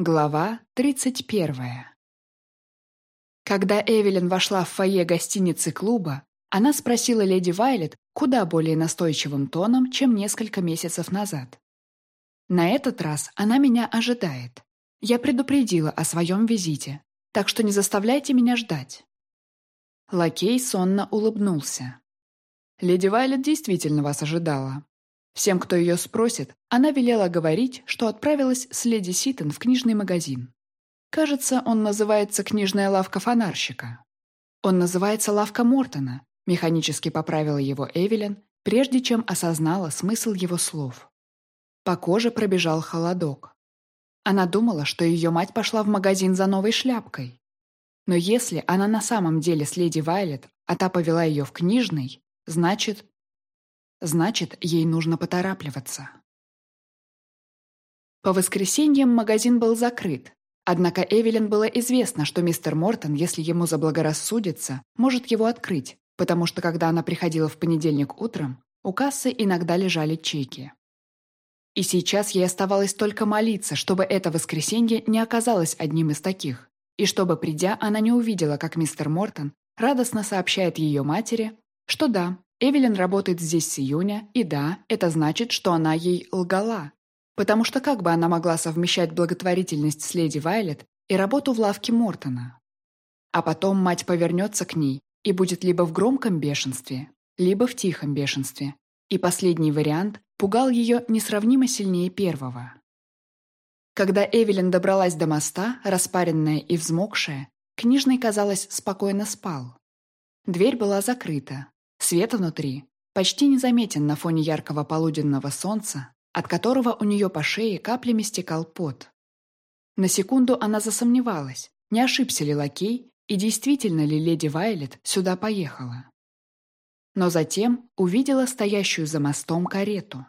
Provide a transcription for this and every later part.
Глава 31. Когда Эвелин вошла в фойе гостиницы клуба, она спросила леди Вайлет куда более настойчивым тоном, чем несколько месяцев назад. «На этот раз она меня ожидает. Я предупредила о своем визите, так что не заставляйте меня ждать». Лакей сонно улыбнулся. «Леди Вайлет действительно вас ожидала. Всем, кто ее спросит, она велела говорить, что отправилась с леди Ситон в книжный магазин. Кажется, он называется «Книжная лавка фонарщика». Он называется «Лавка Мортона», механически поправила его Эвелин, прежде чем осознала смысл его слов. По коже пробежал холодок. Она думала, что ее мать пошла в магазин за новой шляпкой. Но если она на самом деле с леди Вайлет, а та повела ее в книжный, значит, Значит, ей нужно поторапливаться. По воскресеньям магазин был закрыт, однако Эвелин было известно, что мистер Мортон, если ему заблагорассудится, может его открыть, потому что когда она приходила в понедельник утром, у кассы иногда лежали чеки. И сейчас ей оставалось только молиться, чтобы это воскресенье не оказалось одним из таких, и чтобы, придя, она не увидела, как мистер Мортон радостно сообщает ее матери, что да, Эвелин работает здесь с июня, и да, это значит, что она ей лгала. Потому что как бы она могла совмещать благотворительность с леди Вайлет и работу в лавке Мортона? А потом мать повернется к ней и будет либо в громком бешенстве, либо в тихом бешенстве. И последний вариант пугал ее несравнимо сильнее первого. Когда Эвелин добралась до моста, распаренная и взмокшая, книжный, казалось, спокойно спал. Дверь была закрыта, Свет внутри почти незаметен на фоне яркого полуденного солнца, от которого у нее по шее каплями стекал пот. На секунду она засомневалась, не ошибся ли лакей и действительно ли леди Вайлет сюда поехала. Но затем увидела стоящую за мостом карету.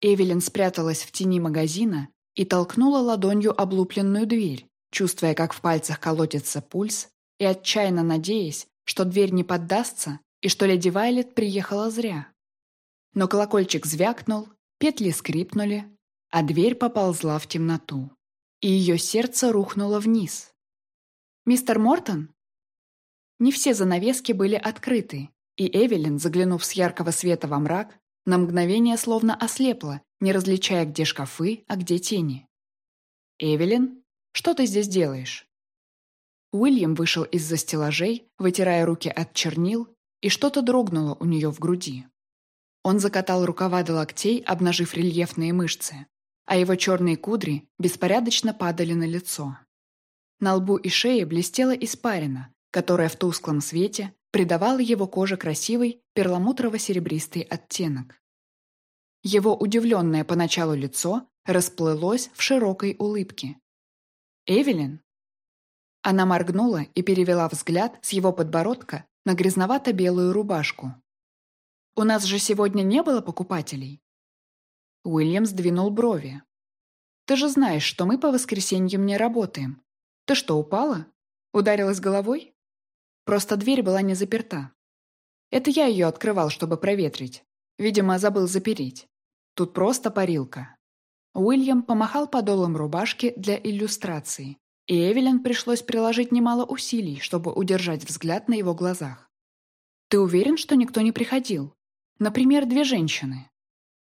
Эвелин спряталась в тени магазина и толкнула ладонью облупленную дверь, чувствуя, как в пальцах колотится пульс, и отчаянно надеясь, что дверь не поддастся и что леди Вайлет приехала зря. Но колокольчик звякнул, петли скрипнули, а дверь поползла в темноту, и ее сердце рухнуло вниз. «Мистер Мортон?» Не все занавески были открыты, и Эвелин, заглянув с яркого света во мрак, на мгновение словно ослепла, не различая, где шкафы, а где тени. «Эвелин, что ты здесь делаешь?» Уильям вышел из-за стеллажей, вытирая руки от чернил и что-то дрогнуло у нее в груди. Он закатал рукава до локтей, обнажив рельефные мышцы, а его черные кудри беспорядочно падали на лицо. На лбу и шее блестела испарина, которая в тусклом свете придавала его коже красивый перламутрово-серебристый оттенок. Его удивленное поначалу лицо расплылось в широкой улыбке. «Эвелин?» Она моргнула и перевела взгляд с его подбородка на грязновато-белую рубашку. «У нас же сегодня не было покупателей?» Уильям сдвинул брови. «Ты же знаешь, что мы по воскресеньям не работаем. Ты что, упала? Ударилась головой?» Просто дверь была не заперта. Это я ее открывал, чтобы проветрить. Видимо, забыл запереть. Тут просто парилка. Уильям помахал подолом рубашки для иллюстрации, и Эвелин пришлось приложить немало усилий, чтобы удержать взгляд на его глазах. «Ты уверен, что никто не приходил? Например, две женщины?»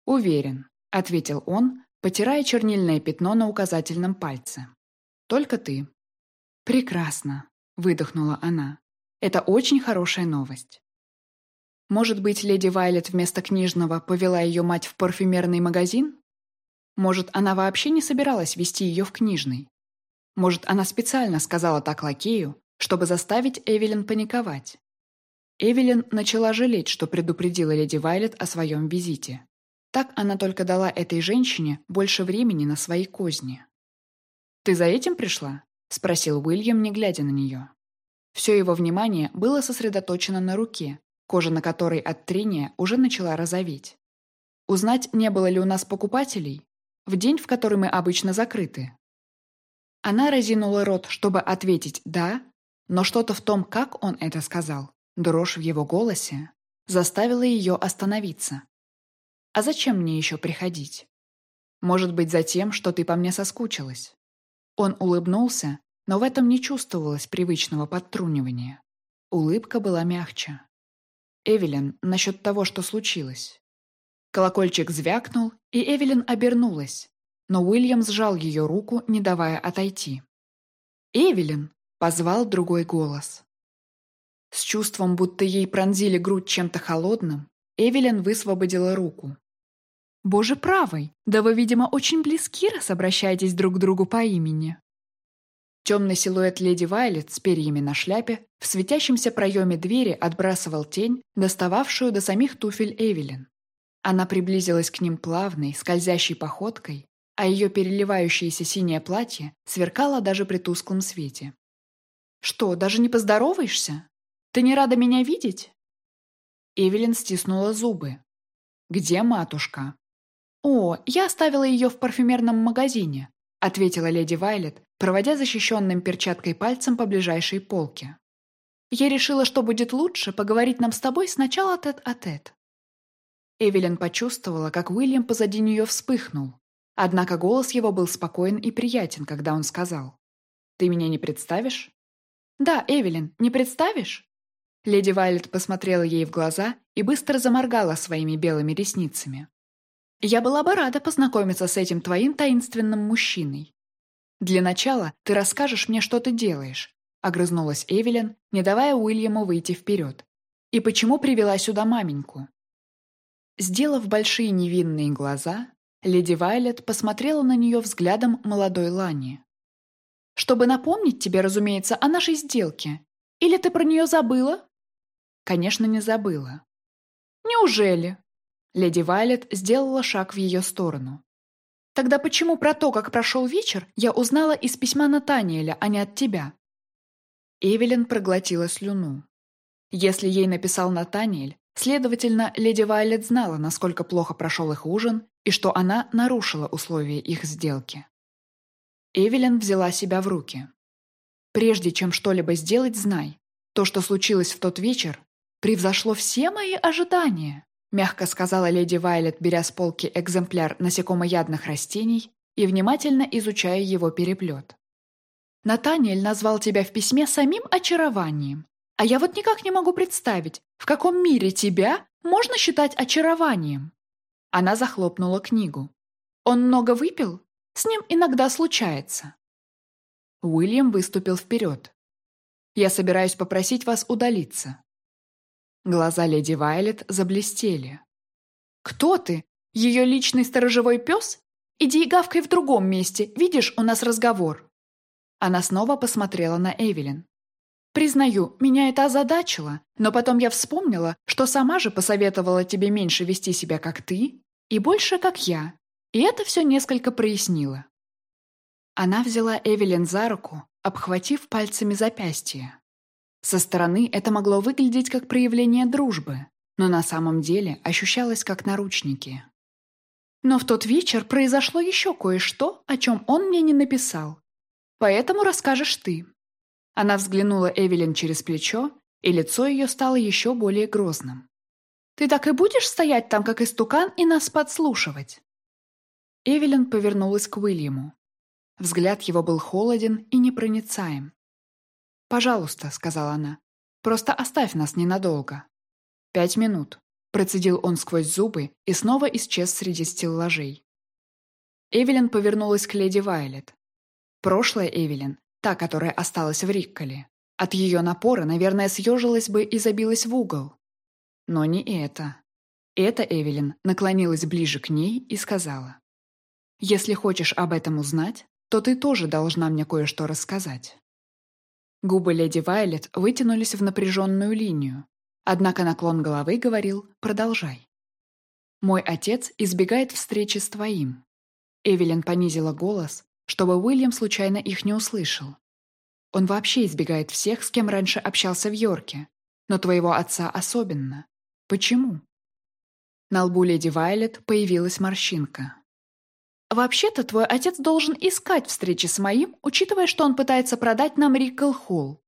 «Уверен», — ответил он, потирая чернильное пятно на указательном пальце. «Только ты». «Прекрасно», — выдохнула она. «Это очень хорошая новость». Может быть, леди Вайлет вместо книжного повела ее мать в парфюмерный магазин? Может, она вообще не собиралась вести ее в книжный? Может, она специально сказала так лакею, чтобы заставить Эвелин паниковать. Эвелин начала жалеть, что предупредила леди Вайлет о своем визите. Так она только дала этой женщине больше времени на свои козни. «Ты за этим пришла?» — спросил Уильям, не глядя на нее. Все его внимание было сосредоточено на руке, кожа на которой от трения уже начала розоветь. «Узнать, не было ли у нас покупателей? В день, в который мы обычно закрыты?» Она разинула рот, чтобы ответить «да», но что-то в том, как он это сказал, дрожь в его голосе, заставила ее остановиться. «А зачем мне еще приходить? Может быть, за тем, что ты по мне соскучилась? Он улыбнулся, но в этом не чувствовалось привычного подтрунивания. Улыбка была мягче. «Эвелин, насчет того, что случилось». Колокольчик звякнул, и Эвелин обернулась, но Уильям сжал ее руку, не давая отойти. «Эвелин!» — позвал другой голос. С чувством, будто ей пронзили грудь чем-то холодным, Эвелин высвободила руку. «Боже правый! Да вы, видимо, очень близки, раз обращаетесь друг к другу по имени». Темный силуэт леди Вайлет с перьями на шляпе в светящемся проеме двери отбрасывал тень, достававшую до самих туфель Эвелин. Она приблизилась к ним плавной, скользящей походкой, а ее переливающееся синее платье сверкало даже при тусклом свете. «Что, даже не поздороваешься? Ты не рада меня видеть?» Эвелин стиснула зубы. «Где матушка?» «О, я оставила ее в парфюмерном магазине», ответила леди Вайлет, проводя защищенным перчаткой пальцем по ближайшей полке. «Я решила, что будет лучше поговорить нам с тобой сначала тет-а-тет». -тет. Эвелин почувствовала, как Уильям позади нее вспыхнул. Однако голос его был спокоен и приятен, когда он сказал. «Ты меня не представишь?» «Да, Эвелин, не представишь?» Леди Вайлет посмотрела ей в глаза и быстро заморгала своими белыми ресницами. «Я была бы рада познакомиться с этим твоим таинственным мужчиной. Для начала ты расскажешь мне, что ты делаешь», — огрызнулась Эвелин, не давая Уильяму выйти вперед. «И почему привела сюда маменьку?» Сделав большие невинные глаза, леди Вайлет посмотрела на нее взглядом молодой Лани. «Чтобы напомнить тебе, разумеется, о нашей сделке. Или ты про нее забыла?» Конечно, не забыла. «Неужели?» Леди Вайлет сделала шаг в ее сторону. «Тогда почему про то, как прошел вечер, я узнала из письма Натаниэля, а не от тебя?» Эвелин проглотила слюну. Если ей написал Натаниэль, следовательно, леди Вайлет знала, насколько плохо прошел их ужин и что она нарушила условия их сделки. Эвелин взяла себя в руки. «Прежде чем что-либо сделать, знай, то, что случилось в тот вечер, превзошло все мои ожидания», мягко сказала леди Вайлет, беря с полки экземпляр насекомоядных растений и внимательно изучая его переплет. «Натаниэль назвал тебя в письме самим очарованием, а я вот никак не могу представить, в каком мире тебя можно считать очарованием». Она захлопнула книгу. «Он много выпил? С ним иногда случается». Уильям выступил вперед. «Я собираюсь попросить вас удалиться. Глаза леди Вайлет заблестели. «Кто ты? Ее личный сторожевой пес? Иди и гавкай в другом месте, видишь, у нас разговор». Она снова посмотрела на Эвелин. «Признаю, меня это озадачило, но потом я вспомнила, что сама же посоветовала тебе меньше вести себя как ты и больше как я, и это все несколько прояснило». Она взяла Эвелин за руку, обхватив пальцами запястье. Со стороны это могло выглядеть как проявление дружбы, но на самом деле ощущалось как наручники. Но в тот вечер произошло еще кое-что, о чем он мне не написал. Поэтому расскажешь ты. Она взглянула Эвелин через плечо, и лицо ее стало еще более грозным. «Ты так и будешь стоять там, как истукан, и нас подслушивать?» Эвелин повернулась к Уильяму. Взгляд его был холоден и непроницаем. «Пожалуйста», — сказала она, — «просто оставь нас ненадолго». «Пять минут», — процедил он сквозь зубы и снова исчез среди стеллажей. Эвелин повернулась к леди Вайлет. Прошлая Эвелин, та, которая осталась в Рикколе, от ее напора, наверное, съежилась бы и забилась в угол. Но не это. Эта Эвелин наклонилась ближе к ней и сказала. «Если хочешь об этом узнать, то ты тоже должна мне кое-что рассказать». Губы леди Вайлет вытянулись в напряженную линию. Однако наклон головы говорил «продолжай». «Мой отец избегает встречи с твоим». Эвелин понизила голос, чтобы Уильям случайно их не услышал. Он вообще избегает всех, с кем раньше общался в Йорке, но твоего отца особенно. Почему? На лбу леди Вайлет появилась морщинка. Вообще-то твой отец должен искать встречи с моим, учитывая, что он пытается продать нам Рикл Холл.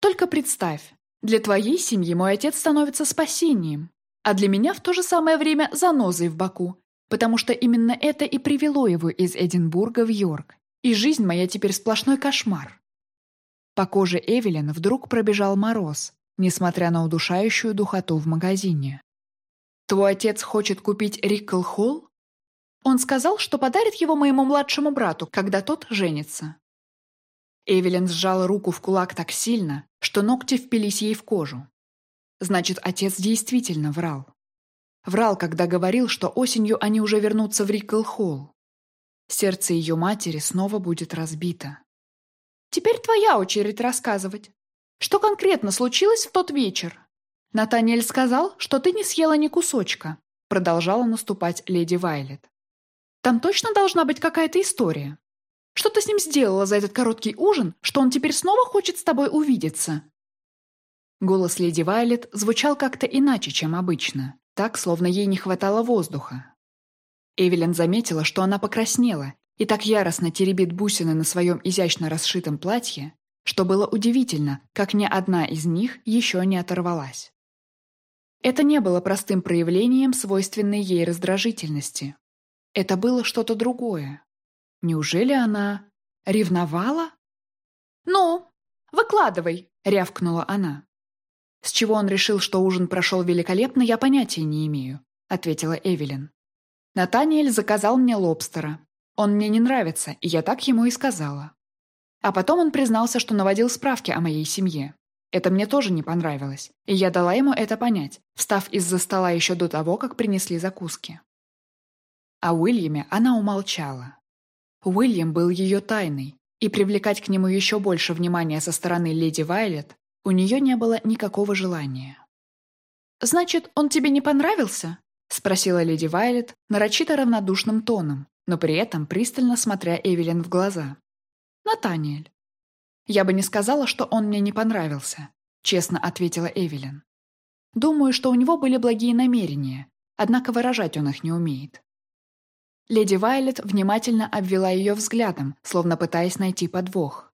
Только представь, для твоей семьи мой отец становится спасением, а для меня в то же самое время занозой в боку, потому что именно это и привело его из Эдинбурга в Йорк. И жизнь моя теперь сплошной кошмар. По коже Эвелин вдруг пробежал мороз, несмотря на удушающую духоту в магазине. «Твой отец хочет купить Рикл Холл?» Он сказал, что подарит его моему младшему брату, когда тот женится. Эвелин сжала руку в кулак так сильно, что ногти впились ей в кожу. Значит, отец действительно врал. Врал, когда говорил, что осенью они уже вернутся в Рикл-Холл. Сердце ее матери снова будет разбито. «Теперь твоя очередь рассказывать. Что конкретно случилось в тот вечер?» «Натаниэль сказал, что ты не съела ни кусочка», продолжала наступать леди Вайлет. «Там точно должна быть какая-то история. Что ты с ним сделала за этот короткий ужин, что он теперь снова хочет с тобой увидеться?» Голос леди Вайлет звучал как-то иначе, чем обычно, так, словно ей не хватало воздуха. Эвелин заметила, что она покраснела и так яростно теребит бусины на своем изящно расшитом платье, что было удивительно, как ни одна из них еще не оторвалась. Это не было простым проявлением свойственной ей раздражительности. Это было что-то другое. Неужели она ревновала? «Ну, выкладывай!» — рявкнула она. «С чего он решил, что ужин прошел великолепно, я понятия не имею», — ответила Эвелин. «Натаниэль заказал мне лобстера. Он мне не нравится, и я так ему и сказала. А потом он признался, что наводил справки о моей семье. Это мне тоже не понравилось, и я дала ему это понять, встав из-за стола еще до того, как принесли закуски. О Уильяме она умолчала. Уильям был ее тайной, и привлекать к нему еще больше внимания со стороны леди Вайлет у нее не было никакого желания. «Значит, он тебе не понравился?» — спросила леди Вайлет нарочито равнодушным тоном, но при этом пристально смотря Эвелин в глаза. «Натаниэль». «Я бы не сказала, что он мне не понравился», — честно ответила Эвелин. «Думаю, что у него были благие намерения, однако выражать он их не умеет». Леди Вайлет внимательно обвела ее взглядом, словно пытаясь найти подвох.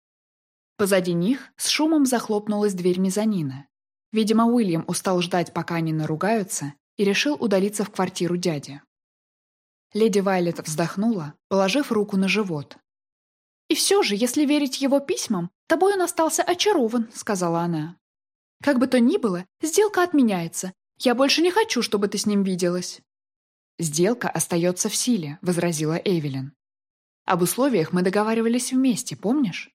Позади них с шумом захлопнулась дверь мезонина. Видимо, Уильям устал ждать, пока они наругаются, и решил удалиться в квартиру дяди. Леди Вайлет вздохнула, положив руку на живот. «И все же, если верить его письмам, тобой он остался очарован», — сказала она. «Как бы то ни было, сделка отменяется. Я больше не хочу, чтобы ты с ним виделась». «Сделка остается в силе», — возразила Эвелин. «Об условиях мы договаривались вместе, помнишь?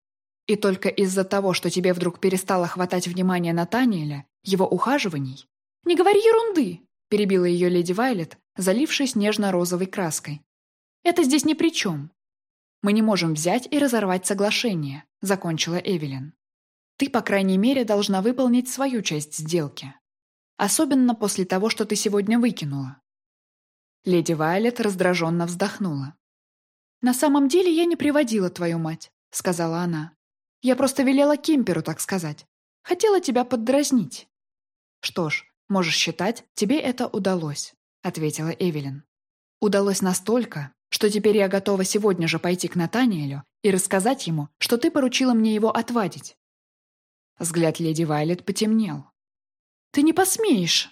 И только из-за того, что тебе вдруг перестало хватать внимания Натаниэля, его ухаживаний...» «Не говори ерунды!» — перебила ее леди Вайлет, залившись нежно-розовой краской. «Это здесь ни при чем. Мы не можем взять и разорвать соглашение», — закончила Эвелин. «Ты, по крайней мере, должна выполнить свою часть сделки. Особенно после того, что ты сегодня выкинула». Леди Вайлет раздраженно вздохнула. «На самом деле я не приводила твою мать», — сказала она. «Я просто велела Кемперу, так сказать. Хотела тебя поддразнить». «Что ж, можешь считать, тебе это удалось», — ответила Эвелин. «Удалось настолько, что теперь я готова сегодня же пойти к Натаниэлю и рассказать ему, что ты поручила мне его отвадить». Взгляд леди Вайлет потемнел. «Ты не посмеешь!»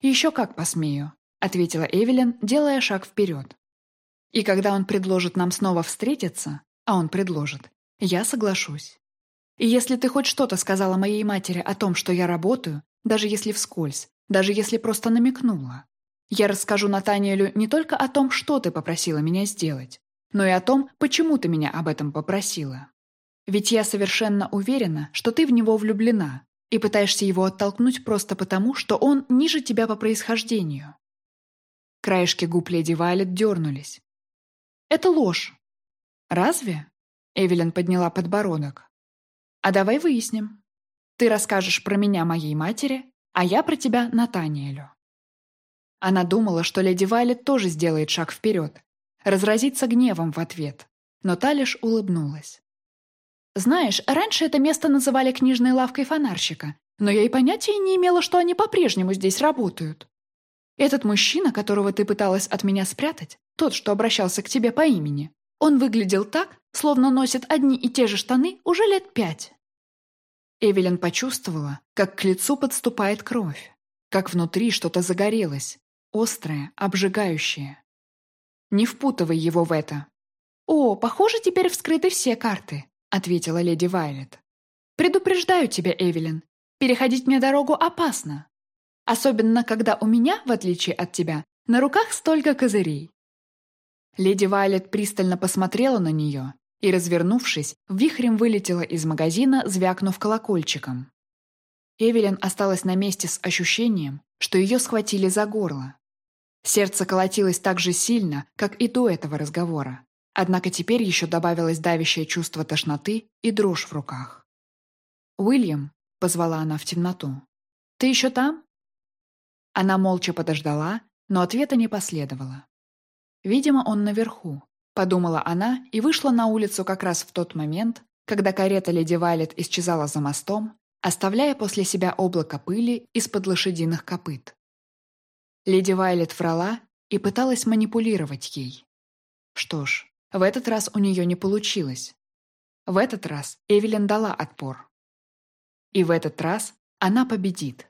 «Еще как посмею», — ответила Эвелин, делая шаг вперед. «И когда он предложит нам снова встретиться, а он предложит, я соглашусь. И если ты хоть что-то сказала моей матери о том, что я работаю, даже если вскользь, даже если просто намекнула, я расскажу Натаниэлю не только о том, что ты попросила меня сделать, но и о том, почему ты меня об этом попросила. Ведь я совершенно уверена, что ты в него влюблена и пытаешься его оттолкнуть просто потому, что он ниже тебя по происхождению. Краешки губ леди Вайлет дернулись. «Это ложь». «Разве?» Эвелин подняла подбородок. «А давай выясним. Ты расскажешь про меня моей матери, а я про тебя Натаниэлю». Она думала, что леди Вайлет тоже сделает шаг вперед, разразится гневом в ответ, но та лишь улыбнулась. «Знаешь, раньше это место называли книжной лавкой фонарщика, но я и понятия не имела, что они по-прежнему здесь работают. Этот мужчина, которого ты пыталась от меня спрятать, тот, что обращался к тебе по имени, он выглядел так, словно носит одни и те же штаны уже лет пять». Эвелин почувствовала, как к лицу подступает кровь, как внутри что-то загорелось, острое, обжигающее. Не впутывай его в это. «О, похоже, теперь вскрыты все карты», — ответила леди Вайлет. «Предупреждаю тебя, Эвелин, переходить мне дорогу опасно. Особенно, когда у меня, в отличие от тебя, на руках столько козырей». Леди Вайлет пристально посмотрела на нее и, развернувшись, вихрем вылетела из магазина, звякнув колокольчиком. Эвелин осталась на месте с ощущением, что ее схватили за горло. Сердце колотилось так же сильно, как и до этого разговора. Однако теперь еще добавилось давящее чувство тошноты и дрожь в руках. «Уильям», — позвала она в темноту, — «ты еще там?» Она молча подождала, но ответа не последовало. «Видимо, он наверху», — подумала она и вышла на улицу как раз в тот момент, когда карета леди Вайлет исчезала за мостом, оставляя после себя облако пыли из-под лошадиных копыт. Леди Вайлет врала и пыталась манипулировать ей. Что ж, в этот раз у нее не получилось. В этот раз Эвелин дала отпор. И в этот раз она победит.